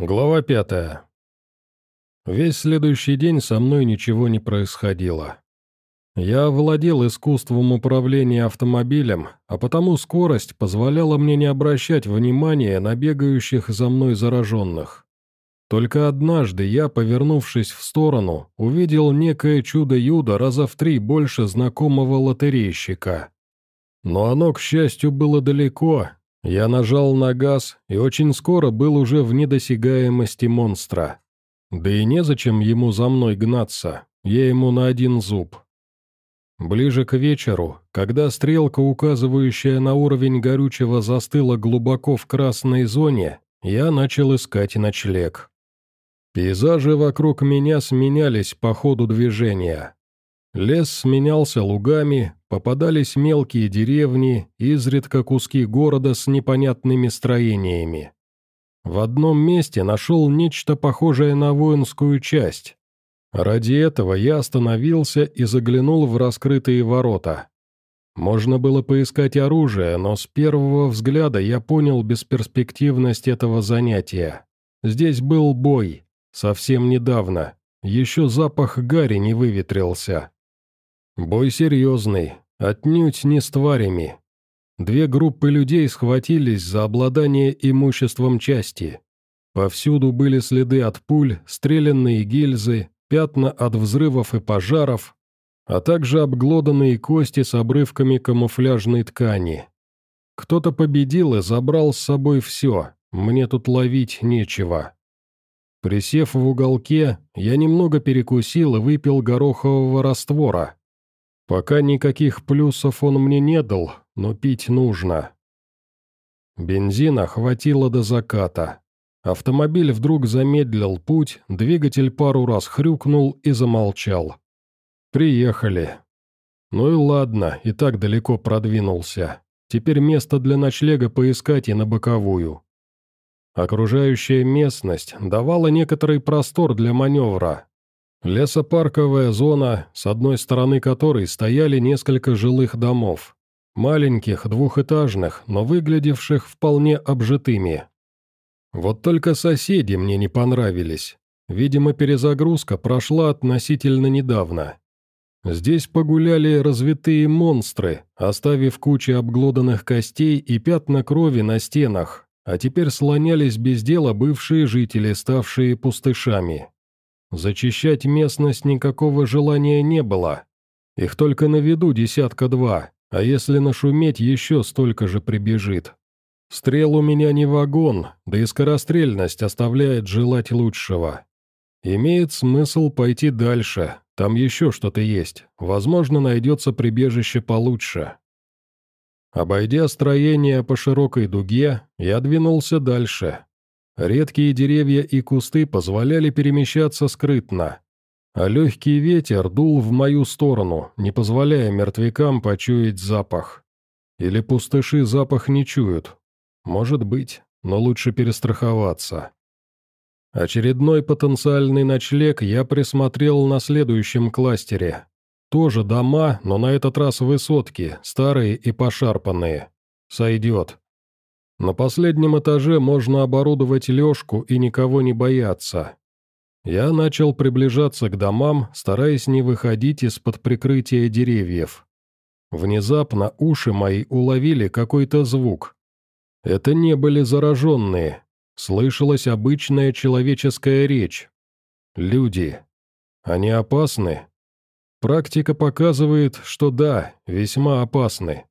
Глава пятая. Весь следующий день со мной ничего не происходило. Я владел искусством управления автомобилем, а потому скорость позволяла мне не обращать внимания на бегающих за мной зараженных. Только однажды я, повернувшись в сторону, увидел некое чудо-юдо раза в три больше знакомого лотерейщика. Но оно, к счастью, было далеко, я нажал на газ и очень скоро был уже в недосягаемости монстра. Да и незачем ему за мной гнаться, я ему на один зуб. Ближе к вечеру, когда стрелка, указывающая на уровень горючего, застыла глубоко в красной зоне, я начал искать ночлег. Пейзажи вокруг меня сменялись по ходу движения. Лес сменялся лугами, попадались мелкие деревни, изредка куски города с непонятными строениями. В одном месте нашел нечто похожее на воинскую часть. Ради этого я остановился и заглянул в раскрытые ворота. Можно было поискать оружие, но с первого взгляда я понял бесперспективность этого занятия. Здесь был бой, совсем недавно, еще запах гари не выветрился. Бой серьезный, отнюдь не с тварями. Две группы людей схватились за обладание имуществом части. Повсюду были следы от пуль, стрелянные гильзы, пятна от взрывов и пожаров, а также обглоданные кости с обрывками камуфляжной ткани. Кто-то победил и забрал с собой все, мне тут ловить нечего. Присев в уголке, я немного перекусил и выпил горохового раствора, Пока никаких плюсов он мне не дал, но пить нужно. Бензина хватило до заката. Автомобиль вдруг замедлил путь, двигатель пару раз хрюкнул и замолчал. Приехали. Ну и ладно, и так далеко продвинулся. Теперь место для ночлега поискать и на боковую. Окружающая местность давала некоторый простор для маневра, Лесопарковая зона, с одной стороны которой стояли несколько жилых домов. Маленьких, двухэтажных, но выглядевших вполне обжитыми. Вот только соседи мне не понравились. Видимо, перезагрузка прошла относительно недавно. Здесь погуляли развитые монстры, оставив кучи обглоданных костей и пятна крови на стенах, а теперь слонялись без дела бывшие жители, ставшие пустышами. Зачищать местность никакого желания не было. Их только на виду десятка-два, а если нашуметь, еще столько же прибежит. Стрел у меня не вагон, да и скорострельность оставляет желать лучшего. Имеет смысл пойти дальше, там еще что-то есть, возможно, найдется прибежище получше. Обойдя строение по широкой дуге, я двинулся дальше, Редкие деревья и кусты позволяли перемещаться скрытно, а легкий ветер дул в мою сторону, не позволяя мертвякам почуять запах. Или пустыши запах не чуют. Может быть, но лучше перестраховаться. Очередной потенциальный ночлег я присмотрел на следующем кластере. Тоже дома, но на этот раз высотки, старые и пошарпанные. Сойдет. На последнем этаже можно оборудовать лёжку и никого не бояться. Я начал приближаться к домам, стараясь не выходить из-под прикрытия деревьев. Внезапно уши мои уловили какой-то звук. Это не были зараженные. Слышалась обычная человеческая речь. Люди. Они опасны? Практика показывает, что да, весьма опасны.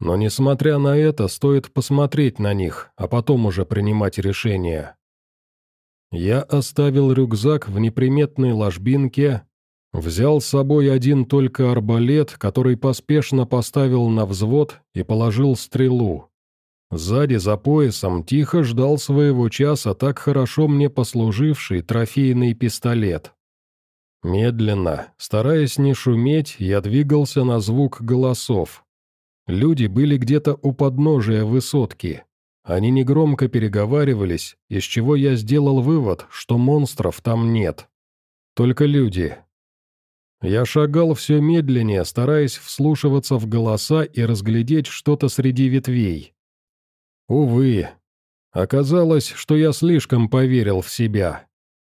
Но несмотря на это, стоит посмотреть на них, а потом уже принимать решение. Я оставил рюкзак в неприметной ложбинке, взял с собой один только арбалет, который поспешно поставил на взвод и положил стрелу. Сзади за поясом тихо ждал своего часа так хорошо мне послуживший трофейный пистолет. Медленно, стараясь не шуметь, я двигался на звук голосов. Люди были где-то у подножия высотки. Они негромко переговаривались, из чего я сделал вывод, что монстров там нет. Только люди. Я шагал все медленнее, стараясь вслушиваться в голоса и разглядеть что-то среди ветвей. Увы, Оказалось, что я слишком поверил в себя.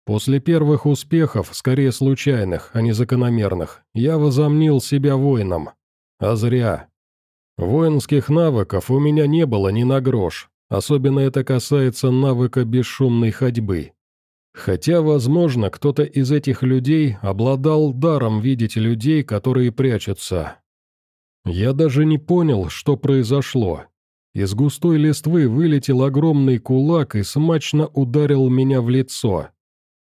После первых успехов, скорее случайных, а не закономерных, я возомнил себя воином. А зря. Воинских навыков у меня не было ни на грош, особенно это касается навыка бесшумной ходьбы. Хотя, возможно, кто-то из этих людей обладал даром видеть людей, которые прячутся. Я даже не понял, что произошло. Из густой листвы вылетел огромный кулак и смачно ударил меня в лицо.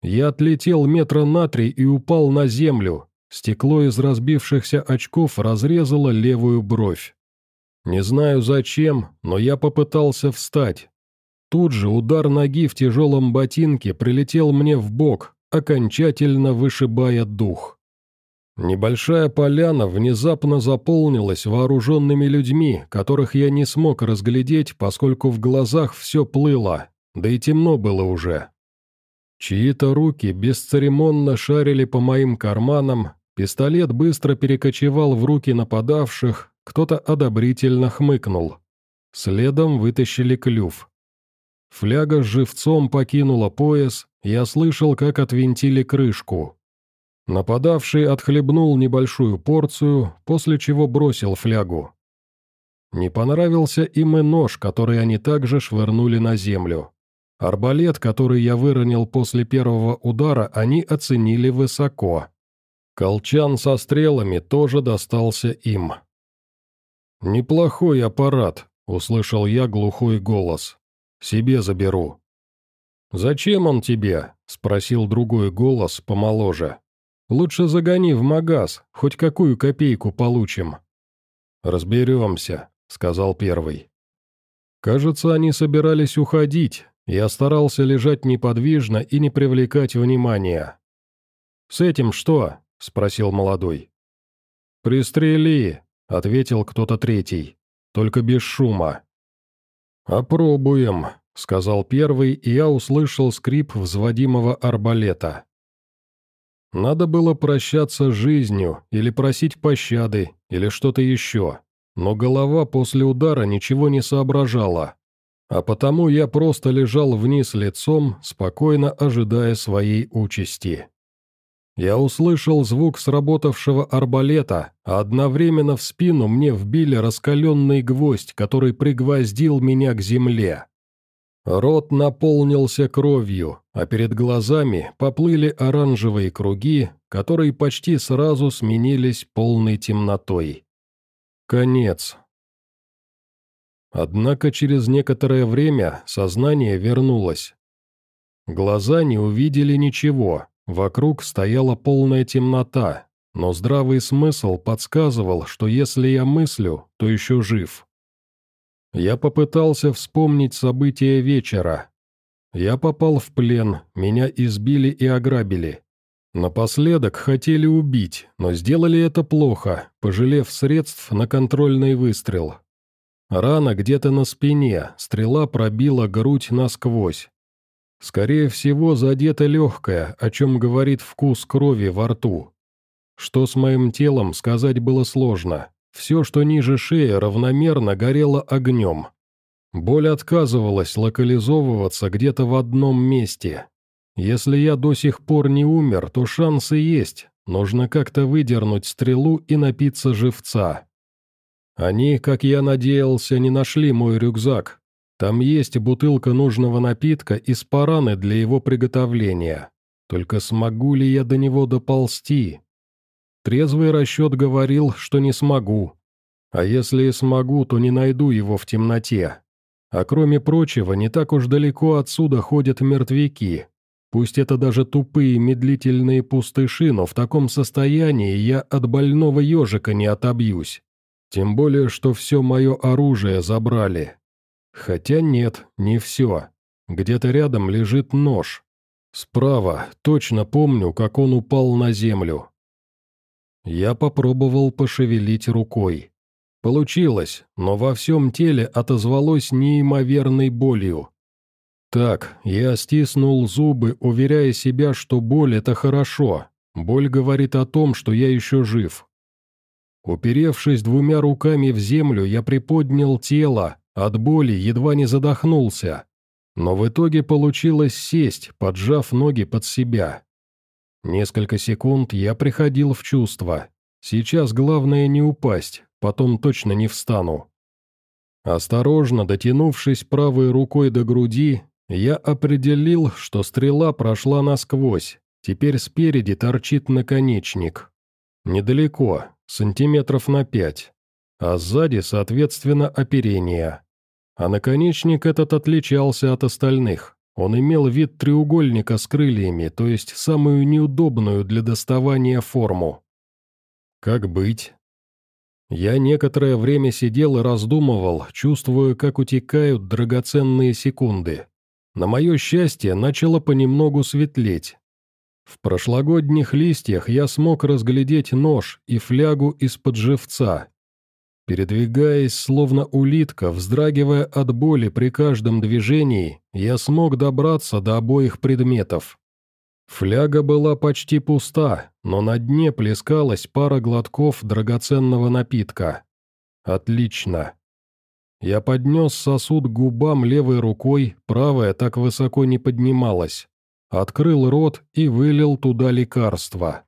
Я отлетел метра на три и упал на землю. Стекло из разбившихся очков разрезало левую бровь. Не знаю зачем, но я попытался встать. Тут же удар ноги в тяжелом ботинке прилетел мне в бок, окончательно вышибая дух. Небольшая поляна внезапно заполнилась вооруженными людьми, которых я не смог разглядеть, поскольку в глазах все плыло, да и темно было уже. Чьи-то руки бесцеремонно шарили по моим карманам, пистолет быстро перекочевал в руки нападавших, кто-то одобрительно хмыкнул. Следом вытащили клюв. Фляга живцом покинула пояс, я слышал, как отвинтили крышку. Нападавший отхлебнул небольшую порцию, после чего бросил флягу. Не понравился им и нож, который они также швырнули на землю. Арбалет, который я выронил после первого удара, они оценили высоко. Колчан со стрелами тоже достался им. «Неплохой аппарат», — услышал я глухой голос. «Себе заберу». «Зачем он тебе?» — спросил другой голос, помоложе. «Лучше загони в магаз, хоть какую копейку получим». «Разберемся», — сказал первый. Кажется, они собирались уходить. Я старался лежать неподвижно и не привлекать внимания. «С этим что?» — спросил молодой. «Пристрели», — ответил кто-то третий. «Только без шума». «Опробуем», — сказал первый, и я услышал скрип взводимого арбалета. Надо было прощаться с жизнью, или просить пощады, или что-то еще, но голова после удара ничего не соображала, а потому я просто лежал вниз лицом, спокойно ожидая своей участи. Я услышал звук сработавшего арбалета, а одновременно в спину мне вбили раскаленный гвоздь, который пригвоздил меня к земле. Рот наполнился кровью, а перед глазами поплыли оранжевые круги, которые почти сразу сменились полной темнотой. Конец. Однако через некоторое время сознание вернулось. Глаза не увидели ничего, Вокруг стояла полная темнота, но здравый смысл подсказывал, что если я мыслю, то еще жив. Я попытался вспомнить события вечера. Я попал в плен, меня избили и ограбили. Напоследок хотели убить, но сделали это плохо, пожалев средств на контрольный выстрел. Рана где-то на спине, стрела пробила грудь насквозь. Скорее всего, задета легкая, о чем говорит вкус крови во рту. Что с моим телом, сказать было сложно. Все, что ниже шеи, равномерно горело огнем. Боль отказывалась локализовываться где-то в одном месте. Если я до сих пор не умер, то шансы есть. Нужно как-то выдернуть стрелу и напиться живца. Они, как я надеялся, не нашли мой рюкзак, там есть бутылка нужного напитка и спараны для его приготовления. Только смогу ли я до него доползти? Трезвый расчет говорил, что не смогу. А если и смогу, то не найду его в темноте. А кроме прочего, не так уж далеко отсюда ходят мертвяки. Пусть это даже тупые медлительные пустыши, но в таком состоянии я от больного ежика не отобьюсь. Тем более, что все мое оружие забрали. Хотя нет, не все. Где-то рядом лежит нож. Справа, точно помню, как он упал на землю. Я попробовал пошевелить рукой. Получилось, но во всем теле отозвалось неимоверной болью. Так, я стиснул зубы, уверяя себя, что боль — это хорошо. Боль говорит о том, что я еще жив. Уперевшись двумя руками в землю, я приподнял тело, от боли едва не задохнулся. Но в итоге получилось сесть, поджав ноги под себя. Несколько секунд я приходил в чувство. Сейчас главное не упасть, потом точно не встану. Осторожно дотянувшись правой рукой до груди, я определил, что стрела прошла насквозь, теперь спереди торчит наконечник. Недалеко, сантиметров на пять, а сзади, соответственно, оперение. А наконечник этот отличался от остальных. Он имел вид треугольника с крыльями, то есть самую неудобную для доставания форму. Как быть? Я некоторое время сидел и раздумывал, чувствуя, как утекают драгоценные секунды. На мое счастье, начало понемногу светлеть. В прошлогодних листьях я смог разглядеть нож и флягу из-под живца. Передвигаясь, словно улитка, вздрагивая от боли при каждом движении, я смог добраться до обоих предметов. Фляга была почти пуста, но на дне плескалась пара глотков драгоценного напитка. Отлично. Я поднес сосуд к губам левой рукой, правая так высоко не поднималась. Открыл рот и вылил туда лекарство.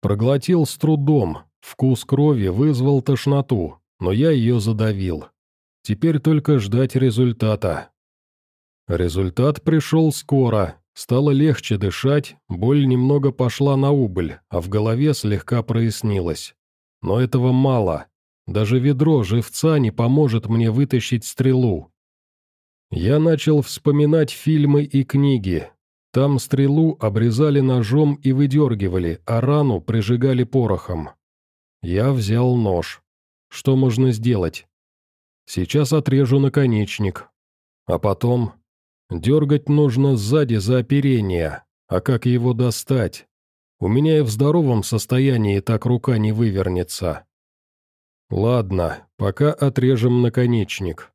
Проглотил с трудом, вкус крови вызвал тошноту, но я ее задавил. Теперь только ждать результата. Результат пришел скоро, Стало легче дышать, боль немного пошла на убыль, а в голове слегка прояснилось. Но этого мало. Даже ведро живца не поможет мне вытащить стрелу. Я начал вспоминать фильмы и книги. Там стрелу обрезали ножом и выдергивали, а рану прижигали порохом. Я взял нож. Что можно сделать? Сейчас отрежу наконечник. А потом Дергать нужно сзади за оперение, а как его достать? У меня и в здоровом состоянии так рука не вывернется. Ладно, пока отрежем наконечник.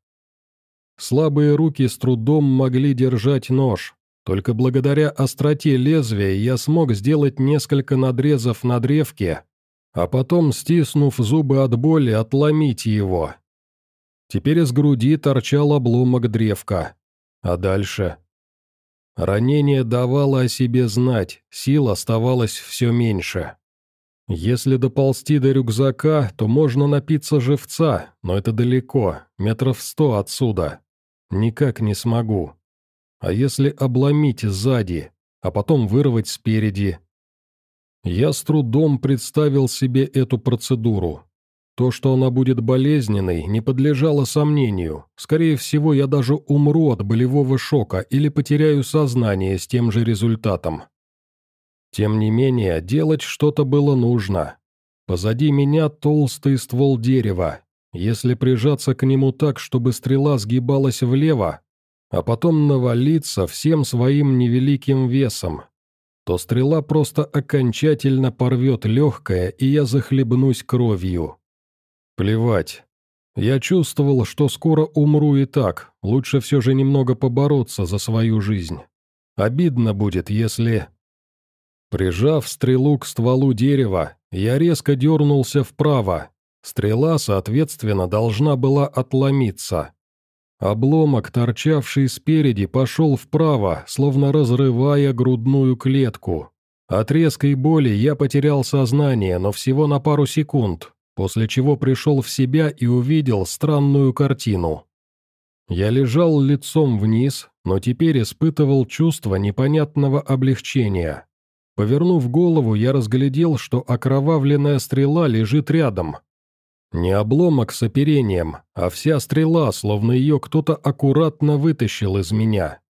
Слабые руки с трудом могли держать нож, только благодаря остроте лезвия я смог сделать несколько надрезов на древке, а потом, стиснув зубы от боли, отломить его. Теперь из груди торчал обломок древка. А дальше? Ранение давало о себе знать, сил оставалось все меньше. Если доползти до рюкзака, то можно напиться живца, но это далеко, метров сто отсюда. Никак не смогу. А если обломить сзади, а потом вырвать спереди? Я с трудом представил себе эту процедуру. То, что она будет болезненной, не подлежало сомнению. Скорее всего, я даже умру от болевого шока или потеряю сознание с тем же результатом. Тем не менее, делать что-то было нужно. Позади меня толстый ствол дерева. Если прижаться к нему так, чтобы стрела сгибалась влево, а потом навалиться всем своим невеликим весом, то стрела просто окончательно порвет легкое, и я захлебнусь кровью. Плевать. Я чувствовал, что скоро умру и так, лучше все же немного побороться за свою жизнь. Обидно будет, если... Прижав стрелу к стволу дерева, я резко дернулся вправо. Стрела, соответственно, должна была отломиться. Обломок, торчавший спереди, пошел вправо, словно разрывая грудную клетку. От резкой боли я потерял сознание, но всего на пару секунд после чего пришел в себя и увидел странную картину. Я лежал лицом вниз, но теперь испытывал чувство непонятного облегчения. Повернув голову, я разглядел, что окровавленная стрела лежит рядом. Не обломок с оперением, а вся стрела, словно ее кто-то аккуратно вытащил из меня.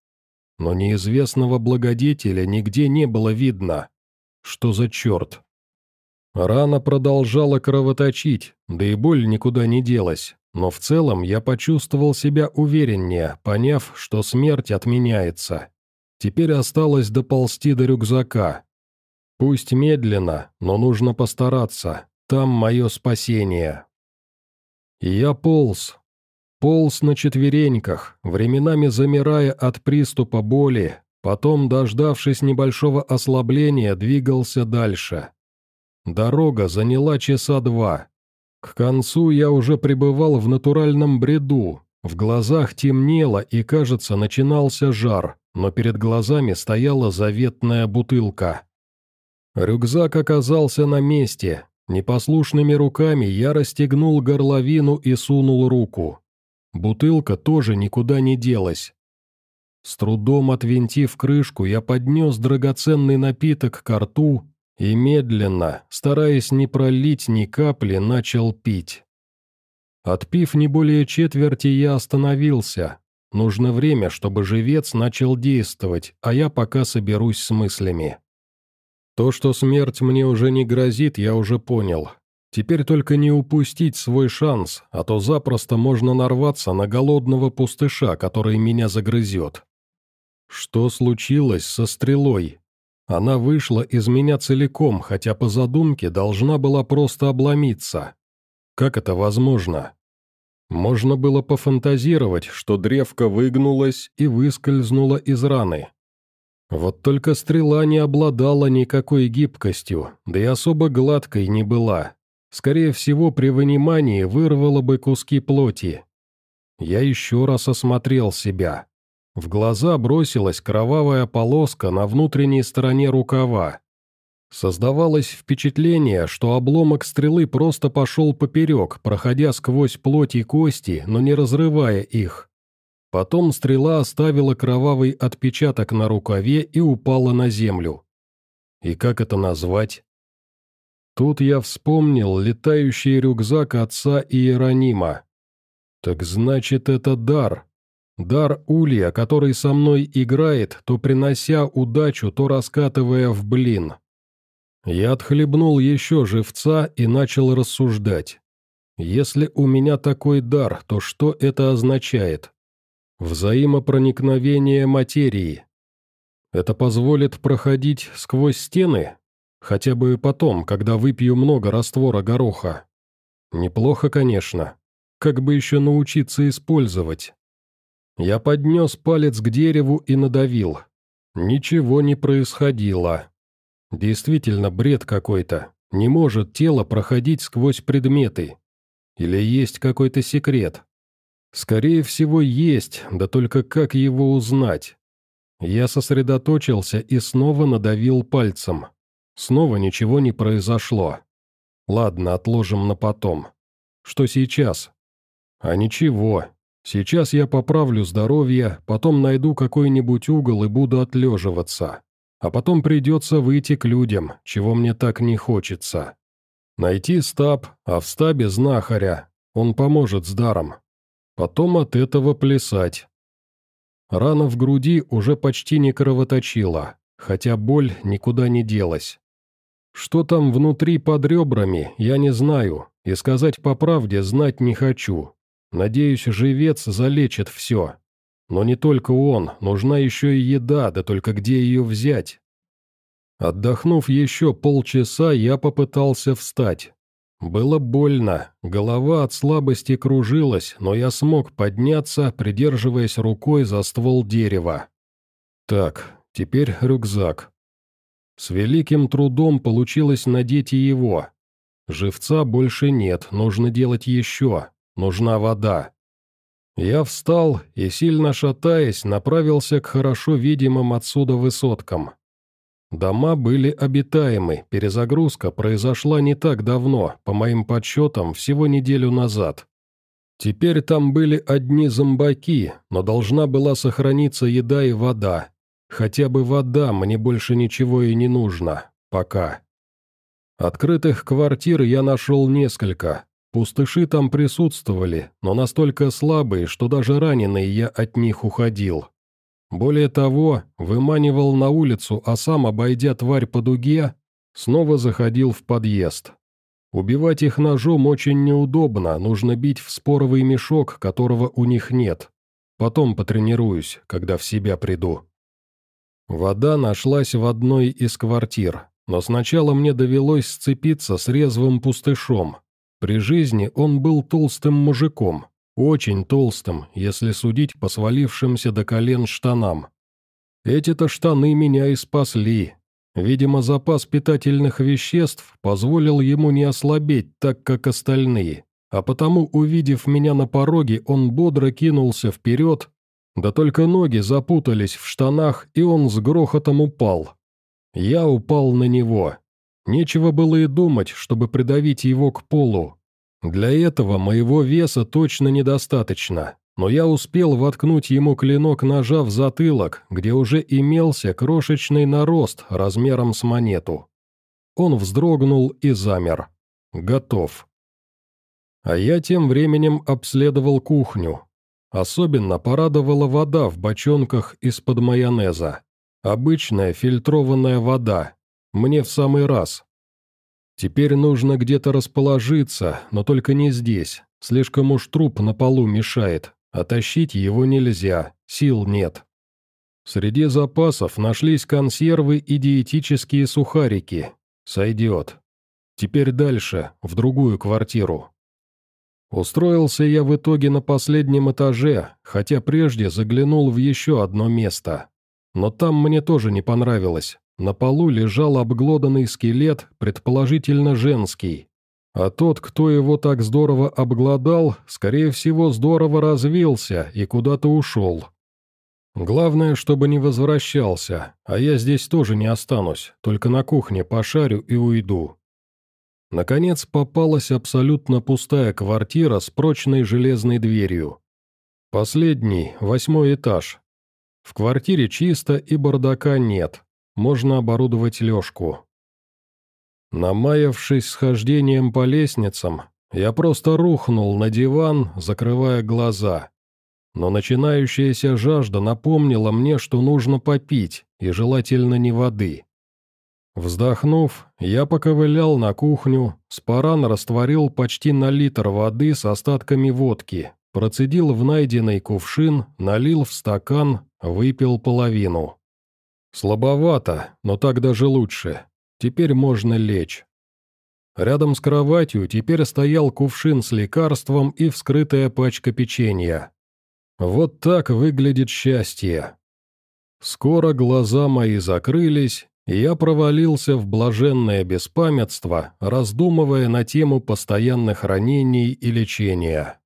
Но неизвестного благодетеля нигде не было видно. Что за черт? Рана продолжала кровоточить, да и боль никуда не делась, но в целом я почувствовал себя увереннее, поняв, что смерть отменяется. Теперь осталось доползти до рюкзака. Пусть медленно, но нужно постараться, там мое спасение. Я полз. Полз на четвереньках, временами замирая от приступа боли, потом, дождавшись небольшого ослабления, двигался дальше. Дорога заняла часа два. К концу я уже пребывал в натуральном бреду, В глазах темнело и, кажется, начинался жар, но перед глазами стояла заветная бутылка. Рюкзак оказался на месте. Непослушными руками я расстегнул горловину и сунул руку. Бутылка тоже никуда не делась. С трудом отвинтив крышку, я поднес драгоценный напиток к рту и медленно, стараясь не пролить ни капли, начал пить. Отпив не более четверти, я остановился. Нужно время, чтобы живец начал действовать, а я пока соберусь с мыслями. То, что смерть мне уже не грозит, я уже понял. Теперь только не упустить свой шанс, а то запросто можно нарваться на голодного пустыша, который меня загрызет. Что случилось со стрелой? Она вышла из меня целиком, хотя по задумке должна была просто обломиться. Как это возможно? Можно было пофантазировать, что древко выгнулась и выскользнула из раны. Вот только стрела не обладала никакой гибкостью, да и особо гладкой не была. Скорее всего, при вынимании вырвало бы куски плоти. Я еще раз осмотрел себя. В глаза бросилась кровавая полоска на внутренней стороне рукава. Создавалось впечатление, что обломок стрелы просто пошел поперек, проходя сквозь плоть и кости, но не разрывая их. Потом стрела оставила кровавый отпечаток на рукаве и упала на землю. И как это назвать? Тут я вспомнил летающий рюкзак отца Иеронима. Так значит, это дар. Дар Улья, который со мной играет, то принося удачу, то раскатывая в блин. Я отхлебнул еще живца и начал рассуждать. Если у меня такой дар, то что это означает? Взаимопроникновение материи. Это позволит проходить сквозь стены? Хотя бы потом, когда выпью много раствора гороха. Неплохо, конечно. Как бы еще научиться использовать? Я поднес палец к дереву и надавил. Ничего не происходило. Действительно бред какой-то. Не может тело проходить сквозь предметы. Или есть какой-то секрет? Скорее всего, есть, да только как его узнать? Я сосредоточился и снова надавил пальцем. Снова ничего не произошло. Ладно, отложим на потом. Что сейчас? А ничего. Сейчас я поправлю здоровье, потом найду какой-нибудь угол и буду отлеживаться. А потом придется выйти к людям, чего мне так не хочется. Найти стаб, а в стабе знахаря. Он поможет с даром. Потом от этого плясать. Рана в груди уже почти не кровоточила, хотя боль никуда не делась. Что там внутри под ребрами, я не знаю, и сказать по правде знать не хочу. Надеюсь, живец залечит все. Но не только он, нужна еще и еда, да только где ее взять? Отдохнув еще полчаса, я попытался встать. Было больно, голова от слабости кружилась, но я смог подняться, придерживаясь рукой за ствол дерева. Так, теперь рюкзак. С великим трудом получилось надеть его. Живца больше нет, нужно делать еще, нужна вода. Я встал и, сильно шатаясь, направился к хорошо видимым отсюда высоткам. Дома были обитаемы, перезагрузка произошла не так давно, по моим подсчетам, всего неделю назад. Теперь там были одни зомбаки, но должна была сохраниться еда и вода. Хотя бы вода, мне больше ничего и не нужно. Пока. Открытых квартир я нашел несколько. Пустыши там присутствовали, но настолько слабые, что даже раненый я от них уходил. Более того, выманивал на улицу, а сам, обойдя тварь по дуге, снова заходил в подъезд. Убивать их ножом очень неудобно, нужно бить в споровый мешок, которого у них нет. Потом потренируюсь, когда в себя приду. Вода нашлась в одной из квартир, но сначала мне довелось сцепиться с резвым пустышом. При жизни он был толстым мужиком, очень толстым, если судить по свалившимся до колен штанам. Эти-то штаны меня и спасли. Видимо, запас питательных веществ позволил ему не ослабеть так, как остальные. а потому, увидев меня на пороге, он бодро кинулся вперед, да только ноги запутались в штанах, и он с грохотом упал. Я упал на него. Нечего было и думать, чтобы придавить его к полу. Для этого моего веса точно недостаточно, но я успел воткнуть ему клинок ножа в затылок, где уже имелся крошечный нарост размером с монету. Он вздрогнул и замер. Готов. А я тем временем обследовал кухню. Особенно порадовала вода в бочонках из-под майонеза. Обычная фильтрованная вода. Мне в самый раз. Теперь нужно где-то расположиться, но только не здесь. Слишком уж труп на полу мешает, а тащить его нельзя, сил нет. Среди запасов нашлись консервы и диетические сухарики. Сойдет. Теперь дальше, в другую квартиру. Устроился я в итоге на последнем этаже, хотя прежде заглянул в еще одно место. Но там мне тоже не понравилось. На полу лежал обглоданный скелет, предположительно женский. А тот, кто его так здорово обглодал, скорее всего, здорово развился и куда-то ушел. Главное, чтобы не возвращался, а я здесь тоже не останусь, только на кухне пошарю и уйду. Наконец попалась абсолютно пустая квартира с прочной железной дверью. Последний, восьмой этаж. В квартире чисто и бардака нет, можно оборудовать лёжку. Намаявшись схождением по лестницам, я просто рухнул на диван, закрывая глаза. Но начинающаяся жажда напомнила мне, что нужно попить, и желательно не воды. Вздохнув, я поковылял на кухню, спаран растворил почти на литр воды с остатками водки, процедил в найденный кувшин, налил в стакан, выпил половину. Слабовато, но так даже лучше. Теперь можно лечь. Рядом с кроватью теперь стоял кувшин с лекарством и вскрытая пачка печенья. Вот так выглядит счастье. Скоро глаза мои закрылись, и я провалился в блаженное беспамятство, раздумывая на тему постоянных ранений и лечения.